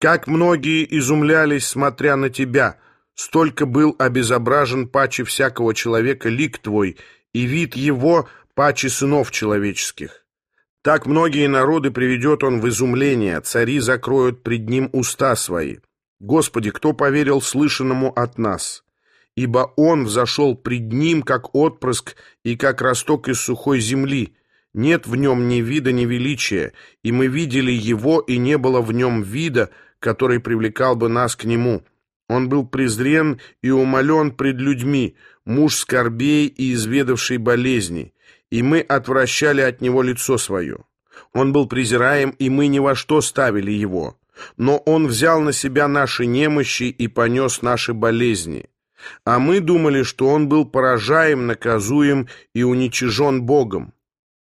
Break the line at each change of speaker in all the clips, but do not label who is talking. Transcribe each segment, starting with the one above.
Как многие изумлялись, смотря на тебя, столько был обезображен паче всякого человека лик твой, и вид его паче сынов человеческих. Так многие народы приведет он в изумление, цари закроют пред ним уста свои. Господи, кто поверил слышанному от нас? Ибо он взошел пред ним, как отпрыск и как росток из сухой земли. Нет в нем ни вида, ни величия, и мы видели его, и не было в нем вида, который привлекал бы нас к нему. Он был презрен и умолен пред людьми, муж скорбей и изведавший болезни, и мы отвращали от него лицо свое. Он был презираем, и мы ни во что ставили его. Но он взял на себя наши немощи и понес наши болезни. А мы думали, что он был поражаем, наказуем и уничижен Богом.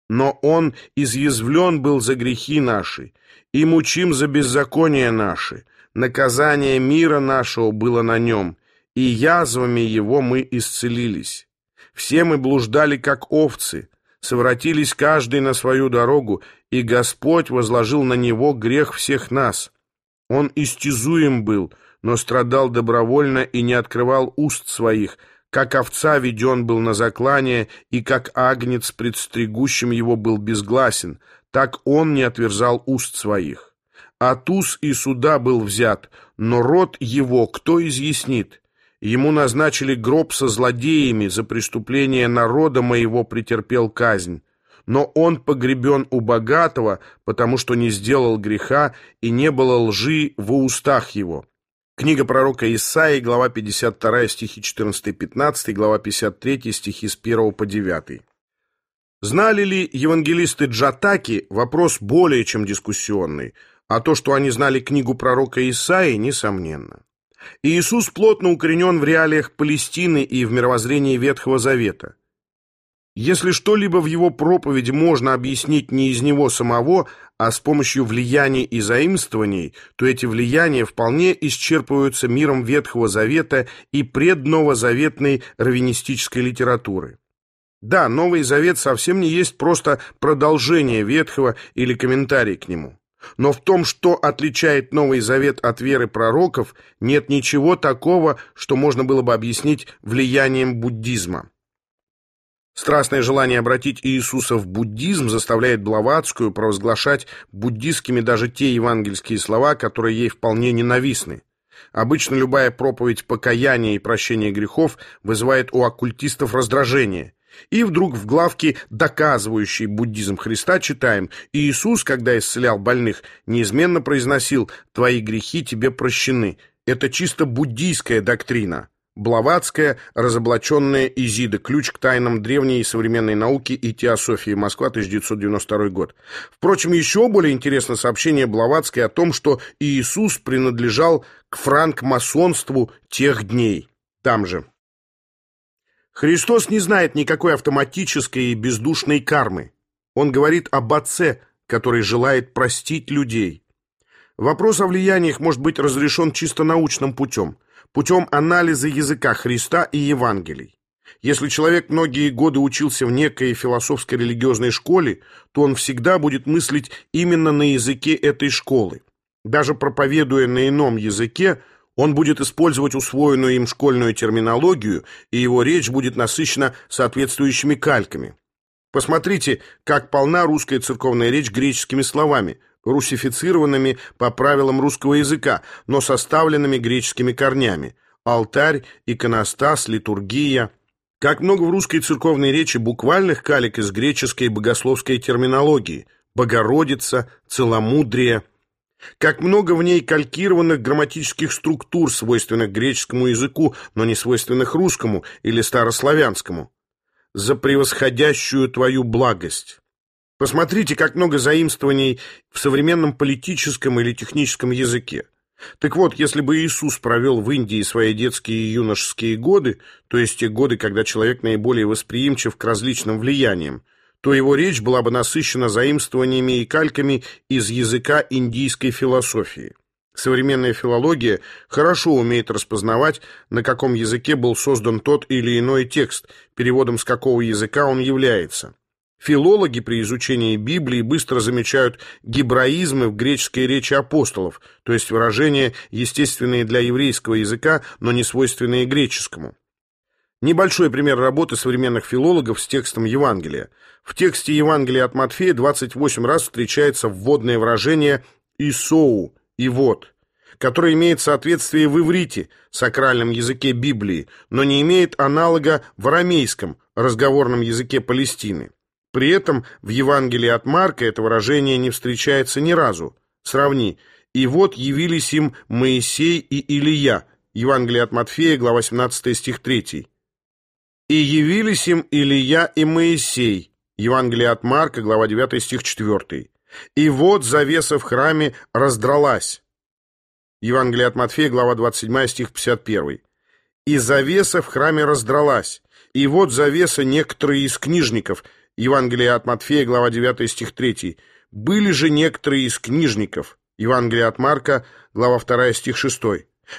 Но он изъязвлен был за грехи наши, и мучим за беззакония наши. Наказание мира нашего было на нем, и язвами его мы исцелились. Все мы блуждали, как овцы, совратились каждый на свою дорогу, и Господь возложил на него грех всех нас. Он истязуем был, но страдал добровольно и не открывал уст своих, как овца веден был на заклание, и как агнец пред стригущим его был безгласен, так он не отверзал уст своих. Атус и суда был взят, но род его кто изъяснит? Ему назначили гроб со злодеями, за преступление народа моего претерпел казнь. Но он погребен у богатого, потому что не сделал греха, и не было лжи в устах его. Книга пророка Исаии, глава 52, стихи 14-15, глава 53, стихи с 1 по 9. Знали ли евангелисты Джатаки, вопрос более чем дискуссионный, а то, что они знали книгу пророка Исаии, несомненно. Иисус плотно укоренен в реалиях Палестины и в мировоззрении Ветхого Завета. Если что-либо в его проповеди можно объяснить не из него самого, а с помощью влияний и заимствований, то эти влияния вполне исчерпываются миром Ветхого Завета и предновозаветной раввинистической литературы. Да, Новый Завет совсем не есть просто продолжение Ветхого или комментарий к нему. Но в том, что отличает Новый Завет от веры пророков, нет ничего такого, что можно было бы объяснить влиянием буддизма. Страстное желание обратить Иисуса в буддизм заставляет Блаватскую провозглашать буддистскими даже те евангельские слова, которые ей вполне ненавистны. Обычно любая проповедь покаяния и прощения грехов вызывает у оккультистов раздражение. И вдруг в главке, доказывающей буддизм Христа, читаем «Иисус, когда исцелял больных, неизменно произносил «Твои грехи тебе прощены». Это чисто буддийская доктрина». Блаватская, разоблаченная Изида, ключ к тайнам древней и современной науки и теософии, Москва, 1992 год. Впрочем, еще более интересно сообщение Блаватской о том, что Иисус принадлежал к франкмасонству тех дней. Там же. Христос не знает никакой автоматической и бездушной кармы. Он говорит об Отце, который желает простить людей. Вопрос о влияниях может быть разрешен чисто научным путем – путем анализа языка Христа и Евангелий. Если человек многие годы учился в некой философской религиозной школе, то он всегда будет мыслить именно на языке этой школы. Даже проповедуя на ином языке, он будет использовать усвоенную им школьную терминологию, и его речь будет насыщена соответствующими кальками. Посмотрите, как полна русская церковная речь греческими словами, русифицированными по правилам русского языка, но составленными греческими корнями. Алтарь, иконостас, литургия. Как много в русской церковной речи буквальных калик из греческой богословской терминологии. Богородица, целомудрие. Как много в ней калькированных грамматических структур, свойственных греческому языку, но не свойственных русскому или старославянскому. За превосходящую твою благость. Посмотрите, как много заимствований в современном политическом или техническом языке. Так вот, если бы Иисус провел в Индии свои детские и юношеские годы, то есть те годы, когда человек наиболее восприимчив к различным влияниям, то его речь была бы насыщена заимствованиями и кальками из языка индийской философии. Современная филология хорошо умеет распознавать, на каком языке был создан тот или иной текст, переводом с какого языка он является. Филологи при изучении Библии быстро замечают гебраизмы в греческой речи апостолов, то есть выражения, естественные для еврейского языка, но не свойственные греческому. Небольшой пример работы современных филологов с текстом Евангелия. В тексте Евангелия от Матфея 28 раз встречается вводное выражение «исоу» и «вот», которое имеет соответствие в иврите, сакральном языке Библии, но не имеет аналога в арамейском, разговорном языке Палестины. При этом в Евангелии от Марка это выражение не встречается ни разу. Сравни. «И вот явились им Моисей и Илия». Евангелие от Матфея, глава 17, стих 3. «И явились им Илия и Моисей». Евангелие от Марка, глава 9, стих 4. «И вот завеса в храме раздралась». Евангелие от Матфея, глава 27, стих 51. «И завеса в храме раздралась. И вот завеса некоторые из книжников». Евангелие от Матфея, глава 9, стих 3. «Были же некоторые из книжников». Евангелие от Марка, глава 2, стих 6.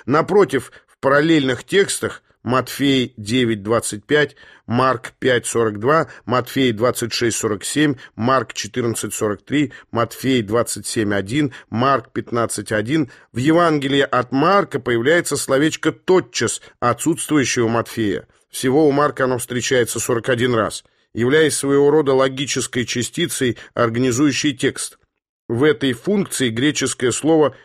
Напротив, в параллельных текстах Матфей 9.25, Марк 5.42, Матфей 26.47, Марк 14.43, Матфей 27.1, Марк 15.1. В Евангелии от Марка появляется словечко «тотчас», отсутствующее у Матфея. Всего у Марка оно встречается 41 раз, являясь своего рода логической частицей, организующей текст. В этой функции греческое слово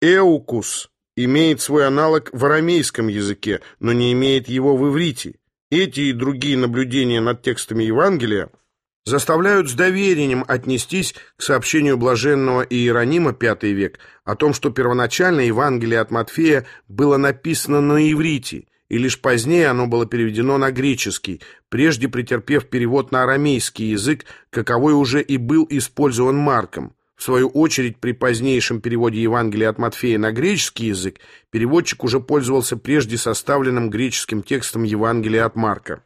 «эукус» имеет свой аналог в арамейском языке, но не имеет его в иврите. Эти и другие наблюдения над текстами Евангелия заставляют с доверием отнестись к сообщению блаженного Иеронима V век о том, что первоначально Евангелие от Матфея было написано на иврите, и лишь позднее оно было переведено на греческий, прежде претерпев перевод на арамейский язык, каковой уже и был использован Марком. В свою очередь, при позднейшем переводе Евангелия от Матфея на греческий язык, переводчик уже пользовался прежде составленным греческим текстом Евангелия от Марка.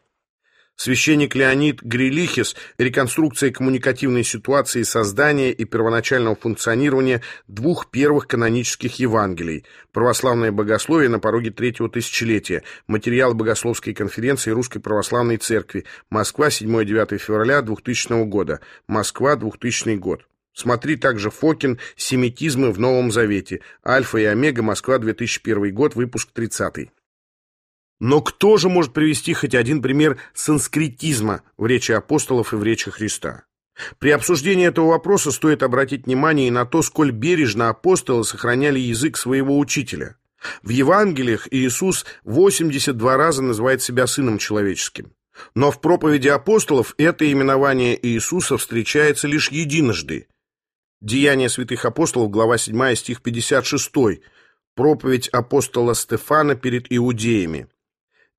Священник Леонид Грилихис реконструкция коммуникативной ситуации создания и первоначального функционирования двух первых канонических Евангелий «Православное богословие на пороге третьего тысячелетия», материал Богословской конференции Русской Православной Церкви, Москва, 7-9 февраля 2000 года, Москва, 2000 год. Смотри также Фокин «Семитизмы в Новом Завете», Альфа и Омега, Москва, 2001 год, выпуск 30. Но кто же может привести хоть один пример санскритизма в речи апостолов и в речи Христа? При обсуждении этого вопроса стоит обратить внимание и на то, сколь бережно апостолы сохраняли язык своего учителя. В Евангелиях Иисус 82 раза называет себя Сыном Человеческим. Но в проповеди апостолов это именование Иисуса встречается лишь единожды Деяния святых апостолов, глава 7, стих 56. Проповедь апостола Стефана перед иудеями.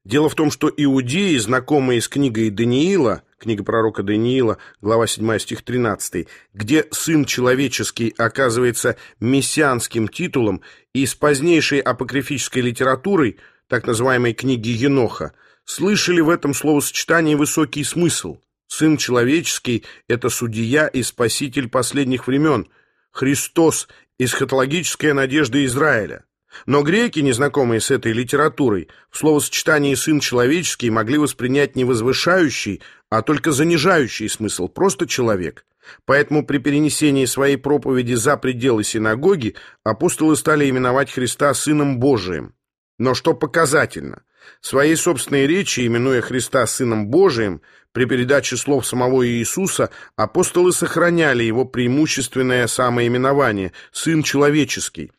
Дело в том, что иудеи, знакомые с книгой Даниила, книга пророка Даниила, глава 7, стих 13, где «сын человеческий» оказывается мессианским титулом, и с позднейшей апокрифической литературой, так называемой книги Еноха, слышали в этом словосочетании высокий смысл. Сын человеческий – это судья и спаситель последних времен, Христос – эсхатологическая надежда Израиля. Но греки, незнакомые с этой литературой, в словосочетании «сын человеческий» могли воспринять не возвышающий, а только занижающий смысл, просто человек. Поэтому при перенесении своей проповеди за пределы синагоги апостолы стали именовать Христа Сыном Божиим. Но что показательно, своей собственной речи, именуя Христа Сыном Божиим, при передаче слов самого Иисуса апостолы сохраняли его преимущественное самоименование «Сын человеческий».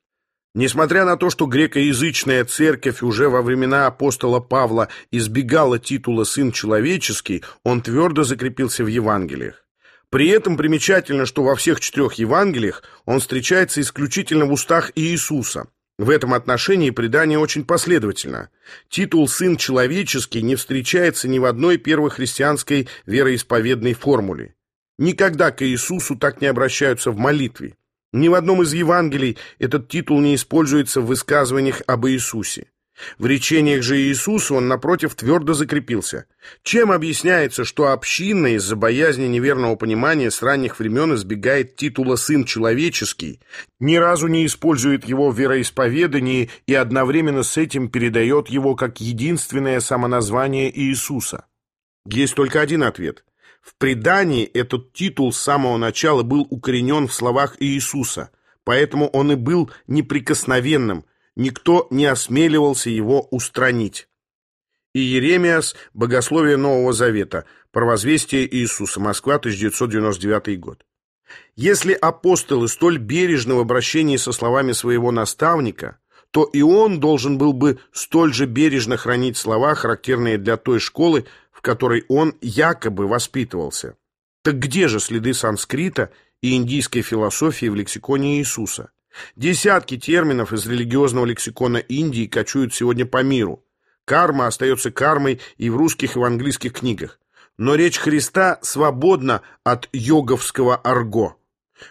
Несмотря на то, что грекоязычная церковь уже во времена апостола Павла избегала титула «сын человеческий», он твердо закрепился в Евангелиях. При этом примечательно, что во всех четырех Евангелиях он встречается исключительно в устах Иисуса. В этом отношении предание очень последовательно. Титул «сын человеческий» не встречается ни в одной первохристианской вероисповедной формуле. Никогда к Иисусу так не обращаются в молитве. Ни в одном из Евангелий этот титул не используется в высказываниях об Иисусе. В речениях же Иисуса он, напротив, твердо закрепился. Чем объясняется, что община из-за боязни неверного понимания с ранних времен избегает титула «сын человеческий», ни разу не использует его в вероисповедании и одновременно с этим передает его как единственное самоназвание Иисуса? Есть только один ответ – В предании этот титул с самого начала был укоренен в словах Иисуса, поэтому он и был неприкосновенным, никто не осмеливался его устранить. И Еремиас «Богословие Нового Завета», «Провозвестие Иисуса», Москва, 1999 год. Если апостолы столь бережны в обращении со словами своего наставника, то и он должен был бы столь же бережно хранить слова, характерные для той школы, в которой он якобы воспитывался. Так где же следы санскрита и индийской философии в лексиконе Иисуса? Десятки терминов из религиозного лексикона Индии кочуют сегодня по миру. Карма остается кармой и в русских, и в английских книгах. Но речь Христа свободна от йоговского арго.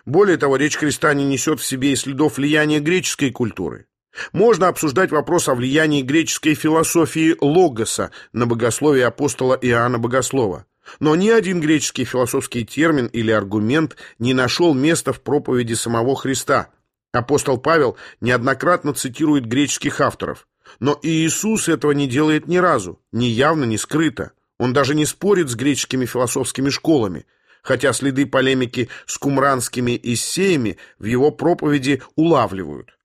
Более того, речь Христа не несет в себе и следов влияния греческой культуры. Можно обсуждать вопрос о влиянии греческой философии логоса на богословие апостола Иоанна Богослова. Но ни один греческий философский термин или аргумент не нашел места в проповеди самого Христа. Апостол Павел неоднократно цитирует греческих авторов. Но Иисус этого не делает ни разу, ни явно, ни скрыто. Он даже не спорит с греческими философскими школами, хотя следы полемики с кумранскими иссеями в его проповеди улавливают.